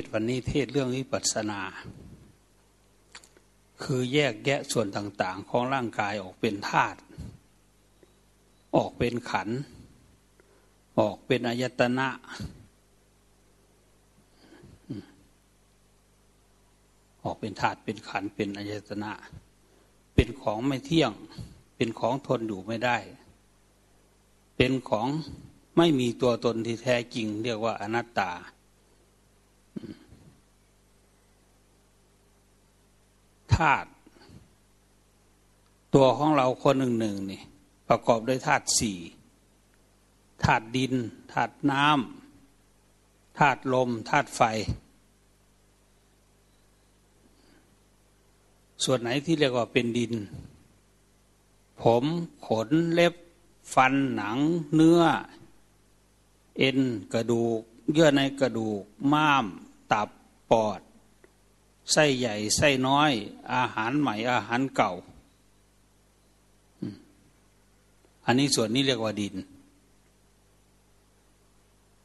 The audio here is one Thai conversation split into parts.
ศวันนี้เทศเรื่องวิปัสสนา คือแยกแยะส่วนต่าง ๆ ของร่างกายออกเป็นธาตุออกเป็นขัน ออกเป็นอายตนะ ออกเป็นธาตุเป็นขันเป็นอายตนะ เป็นของไม่เที่ยง เป็นของทนอยู่ไม่ได้ เป็นของไม่มีตัวตนที่แท้จริง เรียกว่าอนัตตา ธาตุตัวของเราคนหนึ่งหนึ่งนี่ ประกอบด้วยธาตุสี่ธาตุดินธาตุน้ำธาตุลมธาตุไฟ ส่วนไหนที่เรียกว่าเป็นดิน ผมขนเล็บ ฟันหนัง เนื้อ เอ็นกระดูก เยื่อในกระดูก ม้าม ตับปอด ไส้ใหญ่ไส้น้อย อาหารใหม่อาหารเก่า อันนี้ส่วนนี้เรียกว่าดิน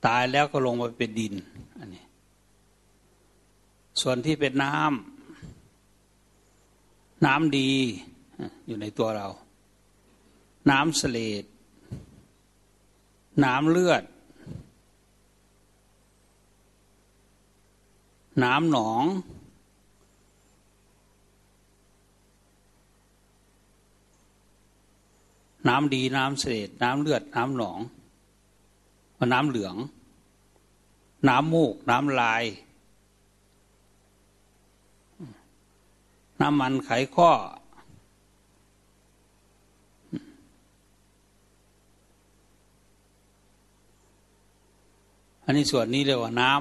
ตายแล้วก็ลงมาเป็นดินอันนี้ส่วนที่เป็นน้ำน้ำดีอยู่ในตัวเรา น้ำเสลดน้ำเลือด น้ำหนอง น้ำดีน้ำเสดน้ำเลือดน้ำหนองน้ำเหลือง น้ำมูก น้ำลาย น้ำมันไขข้อ อันนี้ส่วนนี้เรียกว่าน้ำ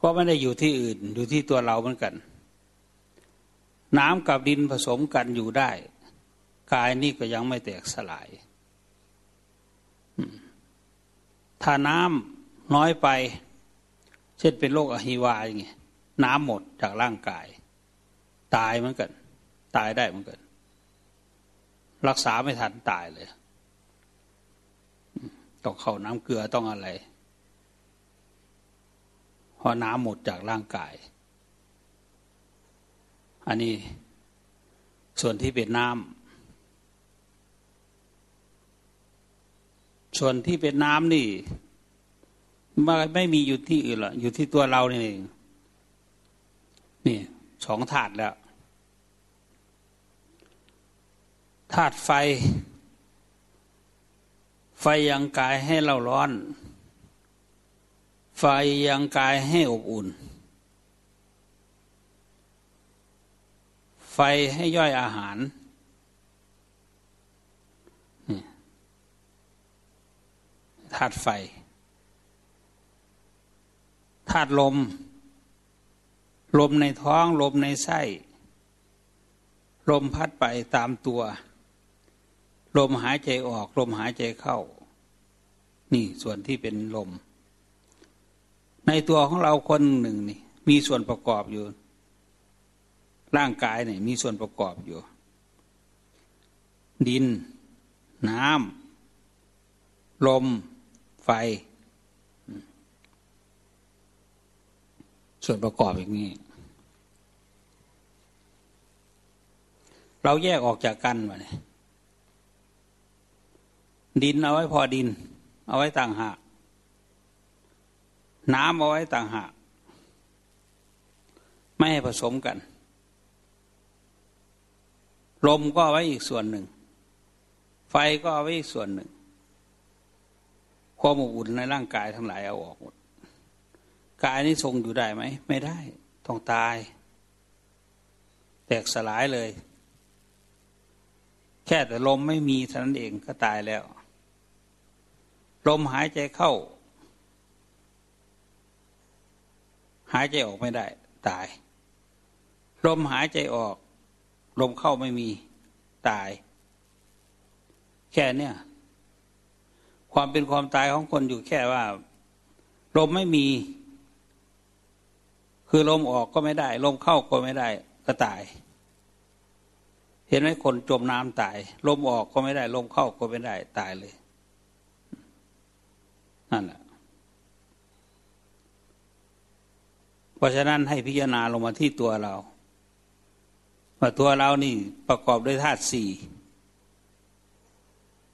ก็ไม่ได้อยู่ที่อื่น อยู่ที่ตัวเราเหมือนกัน น้ำกับดินผสมกันอยู่ได้ กายนี่ก็ยังไม่แตกสลาย ถ้าน้ำน้อยไป เช่นเป็นโรคอหิวาอย่างเงี้ยน้ำหมดจากร่างกาย ตายเหมือนกัน ตายได้เหมือนกัน รักษาไม่ทันตายเลย ต้องเข้าน้ำเกลือต้องอะไรเพราะน้ำหมดจากร่างกาย อันนี้ส่วนที่เป็นน้ำ ส่วนที่เป็นน้ำนี่ไม่ไม่มีอยู่ที่อื่นหรอกอยู่ที่ตัวเรานี่เองนี่สองถาดแล้วธาตุไฟ ไฟยังกายให้เราร้อน ไฟยังกายให้อบอุ่น ไฟให้ย่อยอาหาราตุไฟธาตุลม ลมในท้องลมในไส้ ลมพัดไปตามตัว ลมหายใจออก ลมหายใจเข้า นี่ส่วนที่เป็นลม ในตัวของเราคนหนึ่งนี่ มีส่วนประกอบอยู่ ร่างกายเนี่ยมีส่วนประกอบอยู่ ดิน น้ำลม ไฟส่วนประกอบอย่างนี้ เราแยกออกจากกันมาเนี่ยดินเอาไว้พอดิน เอาไว้ต่างหาก น้ำเอาไว้ต่างหาก ไม่ให้ผสมกัน ลมก็เอาไว้อีกส่วนหนึ่ง ไฟก็เอาไว้อีกส่วนหนึ่ง ความอบอุ่นในร่างกายทั้งหลายเอาออกหมดกายนี้ทรงอยู่ได้ไหม ไม่ได้ ต้องตาย แตกสลายเลย แค่แต่ลมไม่มีเท่านั้นเองก็ตายแล้ว ลมหายใจเข้า หายใจออกไม่ได้ ตาย ลมหายใจออก ลมเข้าไม่มี ตาย แค่เนี้ย ความเป็นความตายของคนอยู่แค่ว่า ลมไม่มี คือลมออกก็ไม่ได้ ลมเข้าก็ไม่ได้ ก็ตาย เห็นไหมคนจมน้ำตาย ลมออกก็ไม่ได้ ลมเข้าก็ไม่ได้ ตายเลยนั่นแหละเพราะฉะนั้นให้พิจารณาลงมาที่ตัวเราว่าตัวเรานี่ประกอบด้วยธาตุสี่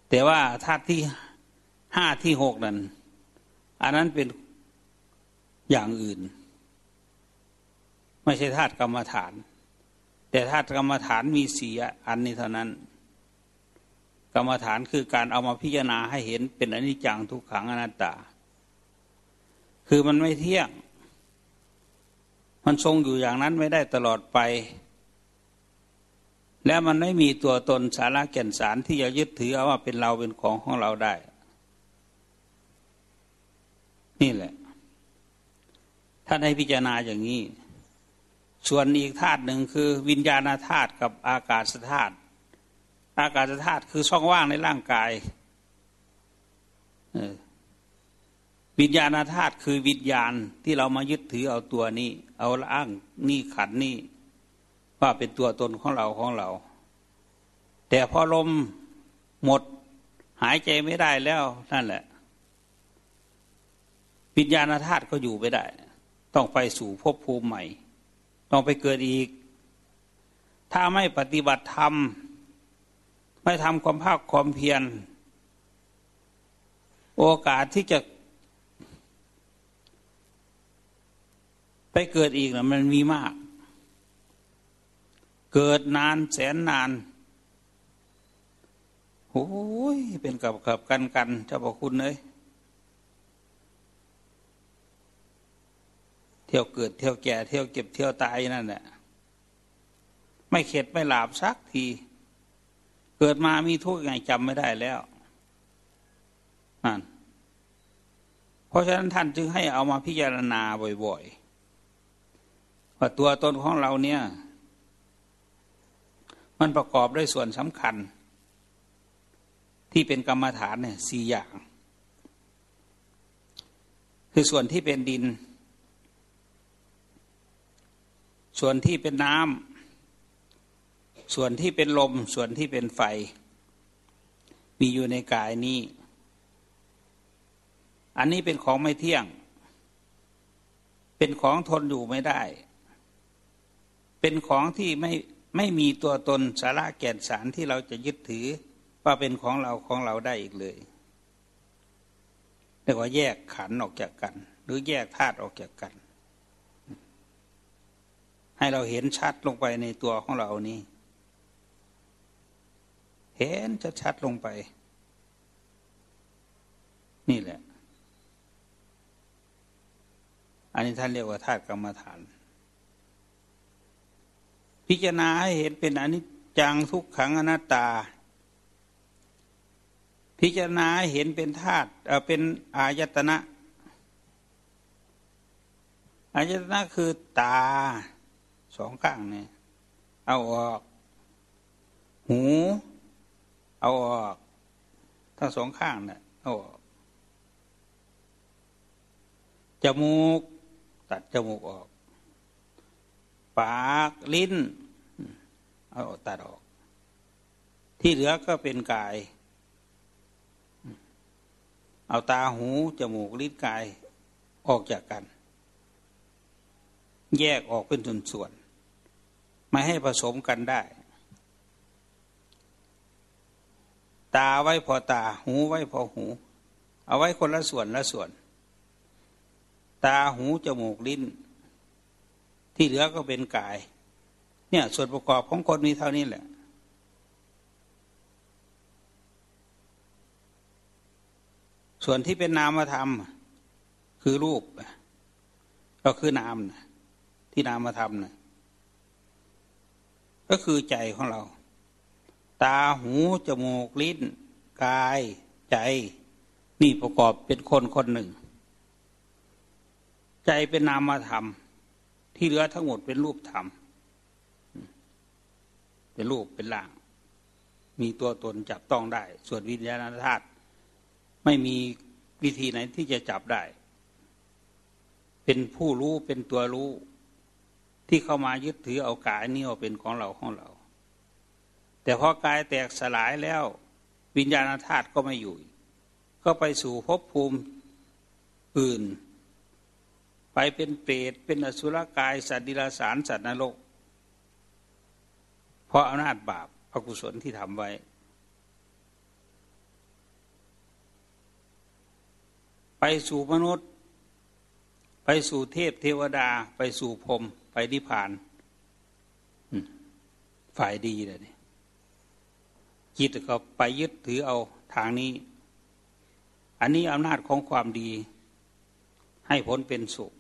แต่ว่าธาตุที่ ห้าที่หกนั้น อันนั้นเป็นอย่างอื่น ไม่ใช่ธาตุกรรมฐาน แต่ธาตุกรรมฐานมีสีอันนี้เท่านั้น กรรมฐานคือการเอามาพิจารณาให้เห็นเป็นอนิจจังทุกขังอนัตตา คือมันไม่เที่ยง มันทรงอยู่อย่างนั้นไม่ได้ตลอดไปและมันไม่มีตัวตนสาระแก่นสารที่จะยึดถือเอาว่าเป็นเราเป็นของของเราได้ นี่แหละ ท่านให้พิจารณาอย่างนี้ ส่วนอีกธาตุหนึ่งคือวิญญาณธาตุกับอากาศธาตุอากาศธาตุคือช่องว่างในร่างกายวิญญาณธาตุคือวิญญาณที่เรามายึดถือเอาตัวนี้ เอาอ้างนี่ขันนี่ว่าเป็นตัวตนของเราของเรา แต่พอลมหมดหายใจไม่ได้แล้วนั่นแหละ วิญญาณธาตุก็อยู่ไม่ได้ ต้องไปสู่ภพภูมิใหม่ ต้องไปเกิดอีก ถ้าไม่ปฏิบัติธรรม ไม่ทำความภาคความเพียร โอกาสที่จะไปเกิดอีกนะมันมีมาก เกิดนานแสนนานโอ้ยเป็นกับกับกันกันเจ้าพระคุณเลย เที่ยวเกิดเที่ยวแก่เที่ยวเก็บเที่ยวตายนั่นแหละไม่เข็ดไม่หลาบสักที เกิดมามีทุกข์ไงจำไม่ได้แล้วนั่นเพราะฉะนั้นท่านจึงให้เอามาพิจารณาบ่อยๆว่าตัวตนของเราเนี่ย มันประกอบด้วยส่วนสำคัญ ที่เป็นกรรมฐานเนี่ยสี่อย่าง คือส่วนที่เป็นดิน ส่วนที่เป็นน้ำส่วนที่เป็นลม ส่วนที่เป็นไฟ มีอยู่ในกายนี้ อันนี้เป็นของไม่เที่ยง เป็นของทนอยู่ไม่ได้ เป็นของที่ไม่ไม่มีตัวตนสาระแก่นสารที่เราจะยึดถือว่าเป็นของเราของเราได้อีกเลยเรียกว่าแยกขันออกจากกัน หรือแยกธาตุออกจากกัน ให้เราเห็นชัดลงไปในตัวของเรานี้เห็นชัดชัดลงไป นี่แหละ อันนี้ท่านเรียกว่าธาตุกรรมฐาน พิจารณาให้เห็นเป็นอนิจจังทุกขังอนัตตา พิจารณาให้เห็นเป็นธาตุเป็นอายตนะอายตนะคือตา สองข้างเนี่ยเอาออก หู เอาออก ทั้งสองข้างเนี่ยเอาออกจมูก ตัดจมูกออก ปากลิ้น เอาตัดออก ที่เหลือก็เป็นกาย เอาตาหูจมูกลิ้นกายออกจากกัน แยกออกเป็นส่วน ไม่ให้ผสมกันได้ ตาไว้พอตา หูไว้พอหู เอาไว้คนละส่วนละส่วน ตาหูจมูกลิ้น ที่เหลือก็เป็นกาย เนี่ยส่วนประกอบของคนมีเท่านี้แหละส่วนที่เป็นนามธรรม คือรูป ก็คือนามนะที่นามธรรมนะ ก็คือใจของเรา ตาหูจมูกลิ้น กายใจ นี่ประกอบเป็นคนคนหนึ่ง ใจเป็นนามธรรม ที่เหลือทั้งหมดเป็นรูปธรรม เป็นรูปเป็นร่าง มีตัวตนจับต้องได้ ส่วนวิญญาณธาตุไม่มีวิธีไหนที่จะจับได้ เป็นผู้รู้เป็นตัวรู้ ที่เข้ามายึดถือเอากายนี้ว่าเป็นของเราของเรา แต่พอกายแตกสลายแล้ววิญญาณธาตุก็ไม่อยู่ ก็ไปสู่ภพภูมิอื่น ไปเป็นเปรตเป็นอสุรกาย สัตว์ดิลสารสัตว์นรก เพราะอำนาจบาปอกุศลที่ทำไว้ ไปสู่มนุษย์ ไปสู่เทพเทวดาไปสู่พรม ไปนิพพานฝ่ายดีเลยจิตก็ไปยึดถือเอาทางนี้ อันนี้อำนาจของความดี ให้ผลเป็นสุข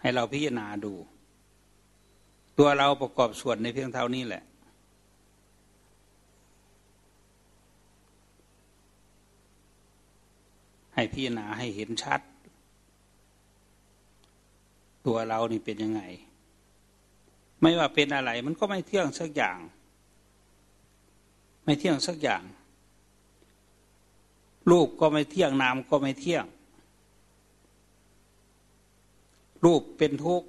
ให้เราพิจารณาดู ตัวเราประกอบส่วนในเพียงเท่านี้แหละ ให้พิจารณาให้เห็นชัด ตัวเรานี่เป็นยังไง ไม่ว่าเป็นอะไร มันก็ไม่เที่ยงสักอย่าง ไม่เที่ยงสักอย่าง รูปก็ไม่เที่ยงนามก็ไม่เที่ยง รูปเป็นทุกข์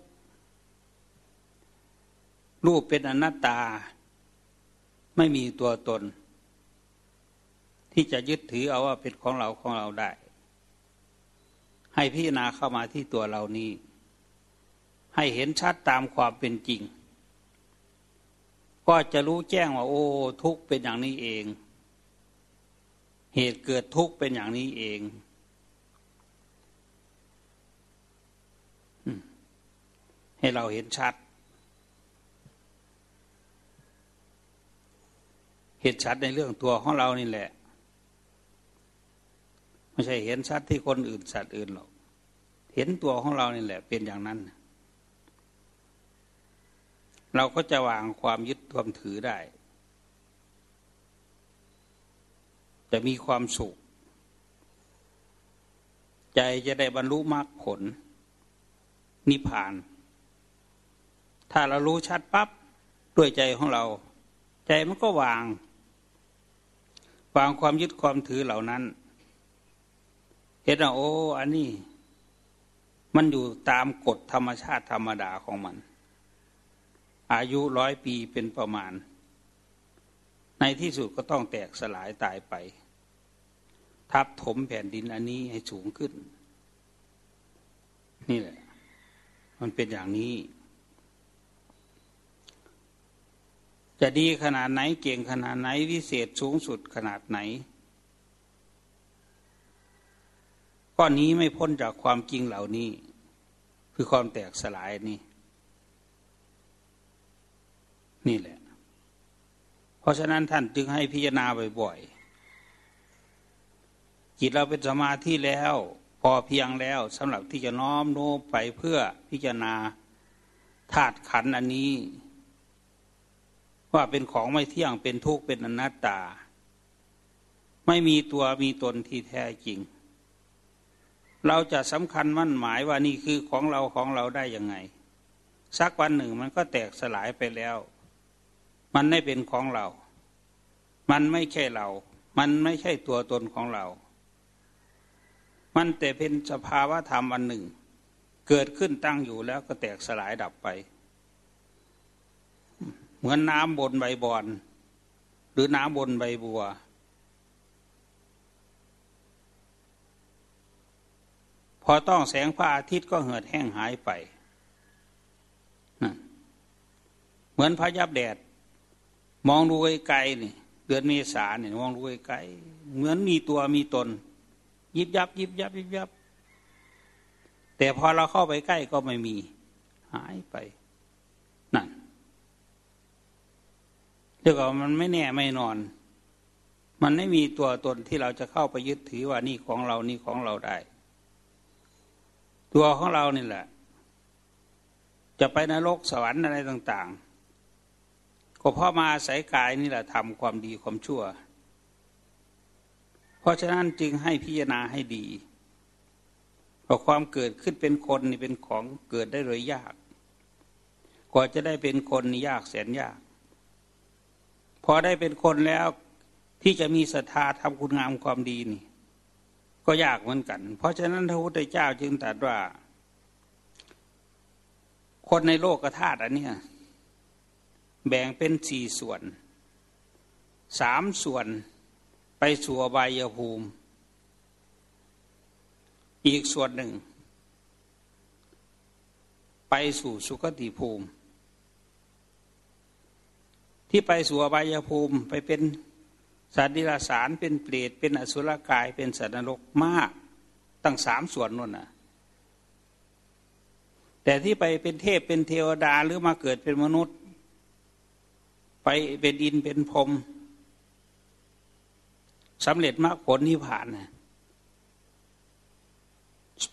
รูปเป็นอนัตตา ไม่มีตัวตน ที่จะยึดถือเอาว่าเป็นของเราของเราได้ ให้พิจารณาเข้ามาที่ตัวเรานี้ ให้เห็นชัดตามความเป็นจริง ก็จะรู้แจ้งว่า โอ้ ทุกเป็นอย่างนี้เอง เหตุเกิดทุกเป็นอย่างนี้เองให้เราเห็นชัด เห็นชัดในเรื่องตัวของเรานี่แหละ ไม่ใช่เห็นชัดที่คนอื่นสัตว์อื่นหรอก เห็นตัวของเรานี่แหละ เป็นอย่างนั้น เราก็จะวางความยึดความถือได้ จะมีความสุข ใจจะได้บรรลุมรรคผล นิพพาน ถ้าเรารู้ชัดปับ๊บด้วยใจของเรา ใจมันก็วาง วางความยึดความถือเหล่านั้น เห็นว่าโอ้ อันนี้ มันอยู่ตามกฎธรรมชาติธรรมดาของมัน อายุร้อยปีเป็นประมาณ ในที่สุดก็ต้องแตกสลายตายไป ทับถมแผ่นดินอันนี้ให้สูงขึ้น นี่แหละ มันเป็นอย่างนี้ จะดีขนาดไหนเก่งขนาดไหนวิเศษสูงสุดขนาดไหน ก้อนนี้ไม่พ้นจากความจริงเหล่านี้ คือความแตกสลายนี่นี่แหละ เพราะฉะนั้นท่านจึงให้พิจารณาบ่อยๆ จิตเราเป็นสมาธิแล้ว พอเพียงแล้วสำหรับที่จะน้อมโน้มไปเพื่อพิจารณาธาตุขันอันนี้ ว่าเป็นของไม่เที่ยงเป็นทุกข์เป็นอนัตตา ไม่มีตัวมีตนที่แท้จริง เราจะสำคัญมั่นหมายว่านี่คือของเราของเราได้ยังไง สักวันหนึ่งมันก็แตกสลายไปแล้ว มันไม่เป็นของเรา มันไม่ใช่เรา มันไม่ใช่ตัวตนของเรา มันแต่เป็นสภาวะธรรมอันหนึ่ง เกิดขึ้นตั้งอยู่แล้วก็แตกสลายดับไป เหมือนน้ำบนใบบอน หรือน้ำบนใบบัว พอต้องแสงพระอาทิตย์ก็เหือดแห้งหายไป เหมือนพระยับแดด มองดูไกลๆนี่เดือนเมษาเนี่ยมองดูไกลๆเหมือนมีตัวมีตน ยิบยับยิบยับยิบยับ แต่พอเราเข้าไปใกล้ก็ไม่มี หายไป นั่นเรียกว่ามันไม่แน่ไม่นอน มันไม่มีตัวตนที่เราจะเข้าไปยึดถือว่านี่ของเรานี่ของเราได้ ตัวของเรานี่แหละ จะไปนรกสวรรค์อะไรต่าง ๆ ก็เพราะมาอาศัยกายนี่แหละทำความดีความชั่ว เพราะฉะนั้นจึงให้พิจารณาให้ดีเพราะความเกิดขึ้นเป็นคนนี่เป็นของเกิดได้เลยยากกว่าจะได้เป็นคนนี่ยากแสนยาก พอได้เป็นคนแล้วที่จะมีศรัทธาทำคุณงามความดีนี่ ก็ยากเหมือนกัน เพราะฉะนั้นพระพุทธเจ้าจึงตรัสว่า คนในโลกธาตุอันนี้แบ่งเป็นสี่ส่วน สามส่วนไปสู่อบายภูมิ อีกส่วนหนึ่ง ไปสู่สุคติภูมิ ที่ไปสู่อบายภูมิไปเป็น สัตว์ดิลสารเป็นเปรตเป็นอสุรกายเป็นสัตว์นรกมากตั้งสามส่วนนู่นน่ะ แต่ที่ไปเป็นเทพเป็นเทวดาหรือมาเกิดเป็นมนุษย์ ไปเป็นดินเป็นพรมสำเร็จมรรคผลนิพพานนะ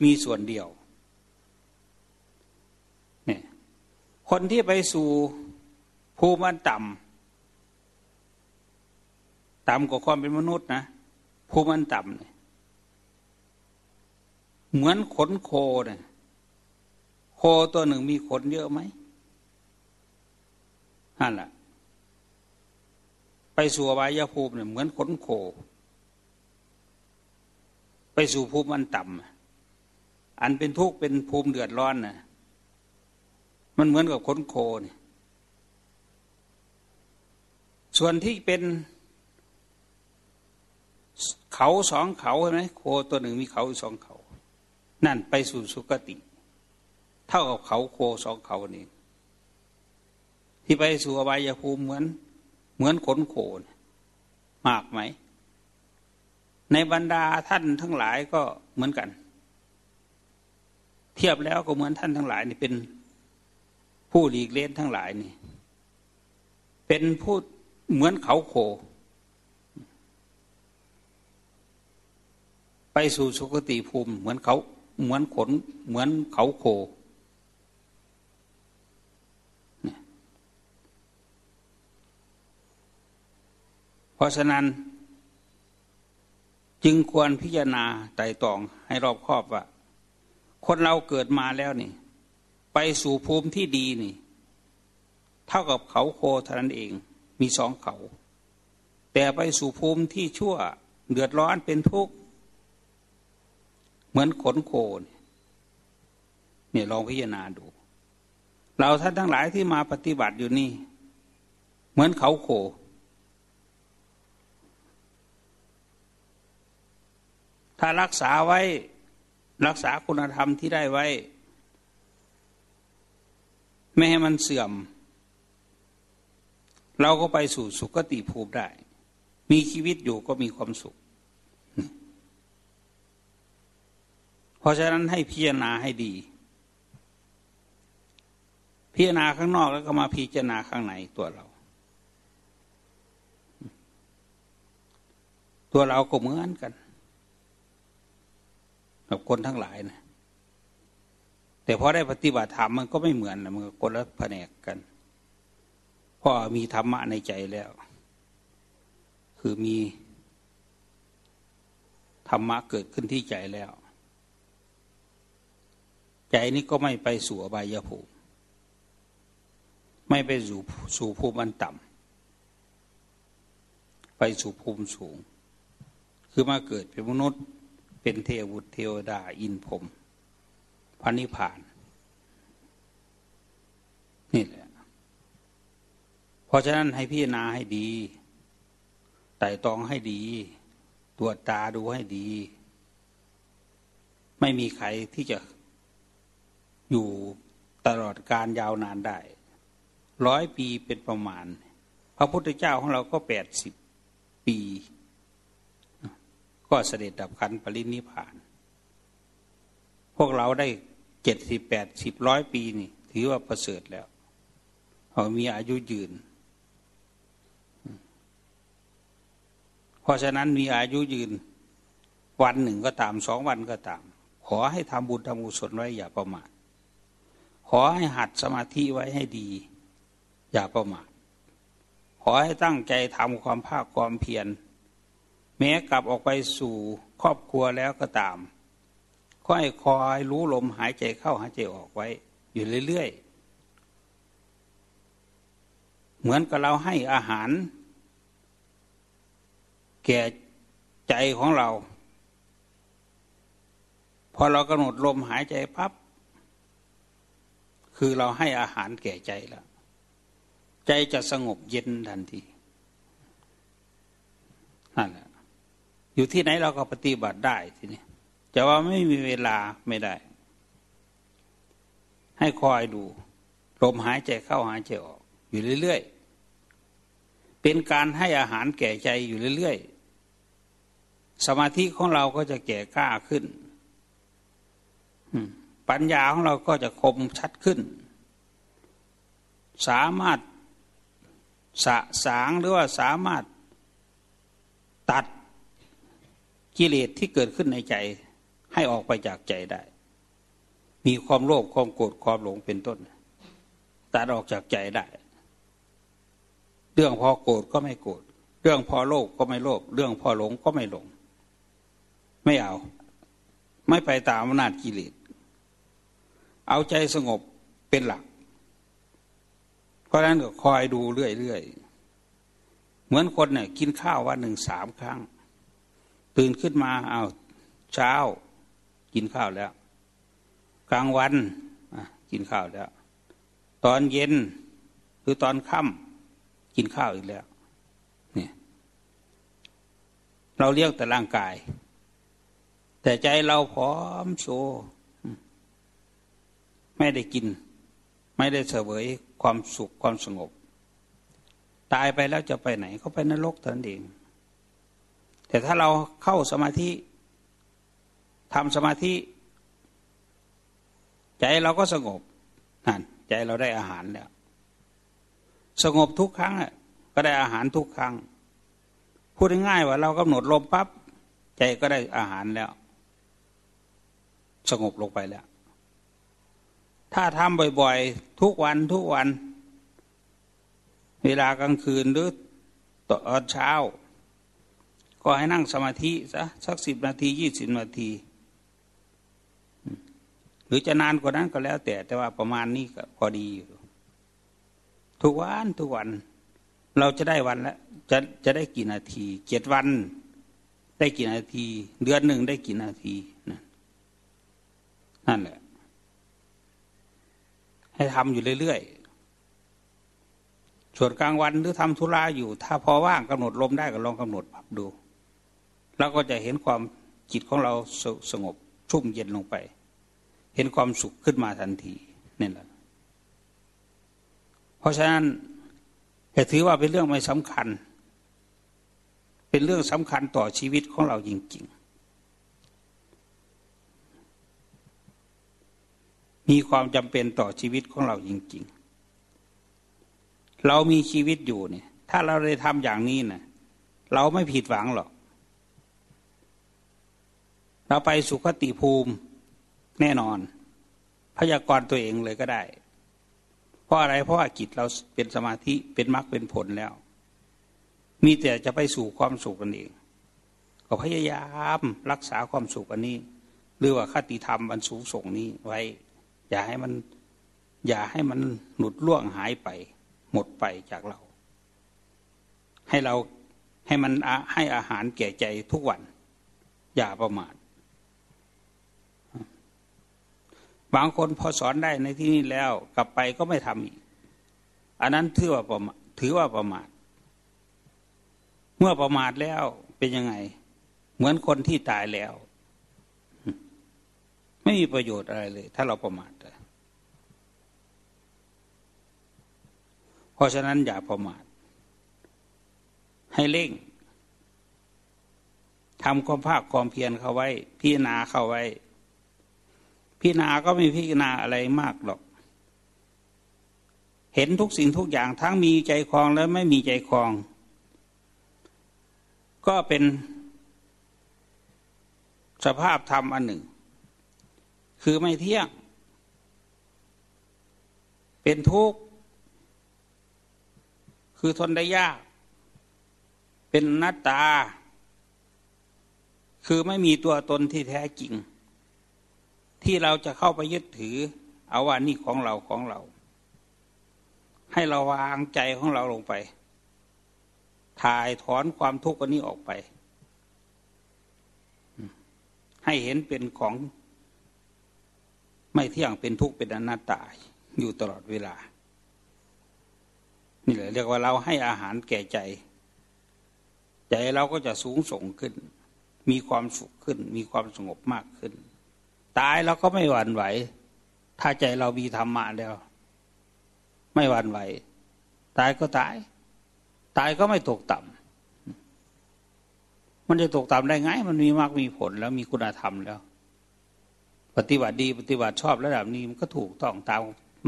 มีส่วนเดียวเนี่ยคนที่ไปสู่ภูมิอันต่ำ ต่ำกว่าความเป็นมนุษย์นะภูมิอันต่ำเนี่ยเหมือนขนโคเนี่ยโคตัวหนึ่งมีขนเยอะไหมนั่นแหละไปสู่วายภูมิเนี่ยเหมือนขนโค ไปสู่ภูมิอันต่ำอันเป็นทุกข์เป็นภูมิเดือดร้อนนะ่ะมันเหมือนกับขนโคเนี่ยส่วนที่เป็น เขาสองเขาใช่ไหมโคตัวหนึ่งมีเขาสองเขา นั่นไปสู่สุคติ เท่ากับเขาโคสองเขานี่ที่ไปสู่อบายภูมิเหมือน เหมือนขนโขนมากไหม ในบรรดาท่านทั้งหลายก็เหมือนกัน เทียบแล้วก็เหมือนท่านทั้งหลายนี่เป็นผู้หลีกเล่นทั้งหลายนี่ เป็นผู้เหมือนเขาโค ไปสู่สุคติภูมิ เหมือนเขาเหมือนขนเหมือนเขาโคเพราะฉะนั้นจึงควรพิจารณาไต่ตองให้รอบคอบว่า คนเราเกิดมาแล้วนี่ ไปสู่ภูมิที่ดีนี่ เท่ากับเขาโคเท่านั้นเองมีสองเขา แต่ไปสู่ภูมิที่ชั่ว เดือดร้อนเป็นทุกข์ เหมือนขนโคเนี่ยลองพิจารณาดู เราท่านทั้งหลายที่มาปฏิบัติอยู่นี่ เหมือนเขาโคถ้ารักษาไว้รักษาคุณธรรมที่ได้ไว้ ไม่ให้มันเสื่อม เราก็ไปสู่สุคติภูมิได้ มีชีวิตอยู่ก็มีความสุข เพราะฉะนั้นให้พิจารณาให้ดี พิจารณาข้างนอกแล้วก็มาพิจารณาข้างในตัวเรา ตัวเราก็เหมือนกันกับคนทั้งหลายนะแต่พอได้ปฏิบัติธรรมมันก็ไม่เหมือนนะมันก็คนละแผนกกันเพราะมีธรรมะในใจแล้ว คือมีธรรมะเกิดขึ้นที่ใจแล้ว ใจนี้ก็ไม่ไปสู่อบายภูมิไม่ไปสู่สู่ภูมิอันต่ำไปสู่ภูมิสูง คือมาเกิดเป็นมนุษย์ เป็นเทวุตเทวดาอินพรมพระนิพพาน นี่แหละ เพราะฉะนั้นให้พิจารณาให้ดีไต่ตองให้ดี ตรวจตาดูให้ดี ไม่มีใครที่จะ อยู่ตลอดการยาวนานได้ร้อยปีเป็นประมาณ พระพุทธเจ้าของเราก็แปดสิบปี ก็เสด็จดับขันปรินิพาน พวกเราได้เจ็ดสิบแปดสิบร้อยปีนี่ ถือว่าประเสริฐแล้วเขามีอายุยืน เพราะฉะนั้นมีอายุยืน วันหนึ่งก็ตามสองวันก็ตาม ขอให้ทำบุญทำกุศลไว้อย่าประมาท อให้หัดสมาธิไว้ให้ดี อย่าประมาทขอให้ตั้งใจทำความภาคความเพียรแม้กลับออกไปสู่ครอบครัวแล้วก็ตามก็ให้คอยรู้ลมหายใจเข้าหายใจออกไว้ อยู่เรื่อยๆ เหมือนกับเราให้อาหาร แก่ใจของเรา พอเรากำหนดลมหายใจพับ คือเราให้อาหารแก่ใจแล้ว ใจจะสงบเย็นทันทีนั่นแหละอยู่ที่ไหนเราก็ปฏิบัติได้ทีนี้จะว่าไม่มีเวลาไม่ได้ ให้คอยดูลมหายใจเข้าหายใจออก อยู่เรื่อยๆ เป็นการให้อาหารแก่ใจอยู่เรื่อยๆ สมาธิของเราก็จะแก่กล้าขึ้น ปัญญาของเราก็จะคมชัดขึ้น สามารถสะสางหรือว่าสามารถตัดกิเลสที่เกิดขึ้นในใจให้ออกไปจากใจได้ มีความโลภความโกรธความหลงเป็นต้น ตัดออกจากใจได้ เรื่องพอโกรธก็ไม่โกรธ เรื่องพอโลภก็ไม่โลภ เรื่องพอหลงก็ไม่หลง ไม่เอา ไม่ไปตามอำนาจกิเลส เอาใจสงบเป็นหลัก เพราะนั้นก็คอยดูเรื่อยๆ เหมือนคนเนี่ยกินข้าววันหนึ่งสามครั้ง ตื่นขึ้นมาเอาเช้า กินข้าวแล้ว กลางวันกินข้าวแล้ว ตอนเย็นหรือตอนค่ำกินข้าวอีกแล้วเนี่ยเราเรียกแต่ร่างกาย แต่ใจเราพร้อมโซ ไม่ได้กิน ไม่ได้เสวยความสุขความสงบ ตายไปแล้วจะไปไหนก็ไปนรกท่านเองแต่ถ้าเราเข้าสมาธิทำสมาธิ ใจเราก็สงบนั่นใจเราได้อาหารแล้วสงบทุกครั้งก็ได้อาหารทุกครั้ง พูดง่ายๆว่าเรากำหนดลมปั๊บใจก็ได้อาหารแล้ว สงบลงไปแล้ว ถ้าทำบ่อยๆ ทุกวันทุกวัน เวลากลางคืนหรือตอนเช้า ก็ให้นั่งสมาธิซะสักสิบนาทียี่สิบนาที หรือจะนานกว่านั้นก็แล้วแต่ แต่ว่าประมาณนี้ก็พอดีอยู่ทุกวันทุกวัน เราจะได้วันละจะจะได้กี่นาทีเจ็ดวัน ได้กี่นาที เดือนหนึ่งได้กี่นาทีนั่นนั่นแหละ ให้ทำอยู่เรื่อยๆส่วนกลางวันหรือทำธุระอยู่ ถ้าพอว่างกำหนดลมได้ก็ลองกำหนดปรับดู แล้วก็จะเห็นความจิตของเราสงบชุ่มเย็นลงไป เห็นความสุขขึ้นมาทันทีนี่แหละเพราะฉะนั้นจะถือว่าเป็นเรื่องไม่สำคัญ เป็นเรื่องสำคัญต่อชีวิตของเราจริง มีความจำเป็นต่อชีวิตของเราจริง ๆ เรามีชีวิตอยู่เนี่ย ถ้าเราได้ทำอย่างนี้นะเราไม่ผิดหวังหรอก เราไปสุขติภูมิแน่นอน พยากรตัวเองเลยก็ได้ เพราะอะไรเพราะว่าจิตเราเป็นสมาธิเป็นมรรคเป็นผลแล้ว มีแต่จะไปสู่ความสุขกันเอง ก็พยายามรักษาความสุขอันนี้ หรือว่าคติธรรมอันสูงส่งนี้ไว้ อย่าให้มัน อย่าให้มันหลุดล่วงหายไป หมดไปจากเรา ให้เราให้มันให้อาหารแก่ใจทุกวัน อย่าประมาทบางคนพอสอนได้ในที่นี้แล้ว กลับไปก็ไม่ทำอีก อันนั้นถือว่าประมาทถือว่าประมาท เมื่อประมาทแล้วเป็นยังไง เหมือนคนที่ตายแล้ว ไม่มีประโยชน์อะไรเลย ถ้าเราประมาทเพราะฉะนั้นอย่าประมาท ให้เร่งทำความภาคความเพียรเข้าไว้ พิจารณาเข้าไว้ พิจารณาก็ไม่พิจารณาอะไรมากหรอก เห็นทุกสิ่งทุกอย่างทั้งมีใจคลองและไม่มีใจคลอง ก็เป็นสภาพธรรมอันหนึ่ง คือไม่เที่ยง เป็นทุกข์ คือทนได้ยาก เป็นนัตตา คือไม่มีตัวตนที่แท้จริง ที่เราจะเข้าไปยึดถือ เอาว่านี่ของเราของเรา ให้เราวางใจของเราลงไป ถ่ายถอนความทุกข์อันนี้ออกไป ให้เห็นเป็นของ ไม่เที่ยงเป็นทุกข์เป็นอนัตตาอยู่ตลอดเวลา นี่แหละเรียกว่าเราให้อาหารแก่ใจ ใจเราก็จะสูงส่งขึ้น มีความสุขขึ้น มีความสงบมากขึ้น ตายเราก็ไม่หวั่นไหว ถ้าใจเรามีธรรมะแล้ว ไม่หวั่นไหว ตายก็ตาย ตายก็ไม่ตกต่ำมันจะตกต่ำได้ไง มันมีมากมีผลแล้วมีคุณธรรมแล้ว ปฏิบัติดีปฏิบัติชอบระดับนี้มันก็ถูกต้องตาม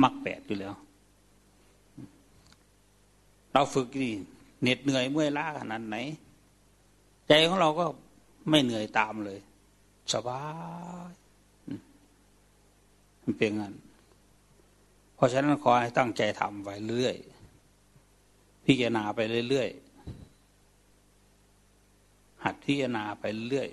มรรคแปดอยู่แล้ว เราฝึกนี่เหน็ดเหนื่อยเมื่อยล้าขนาดไหน ใจของเราก็ไม่เหนื่อยตามเลย สบายมันเป็นงั้นเพราะฉะนั้นขอให้ตั้งใจทำไปเรื่อยพิจารณาไปเรื่อยหัดพิจารณาไปเรื่อย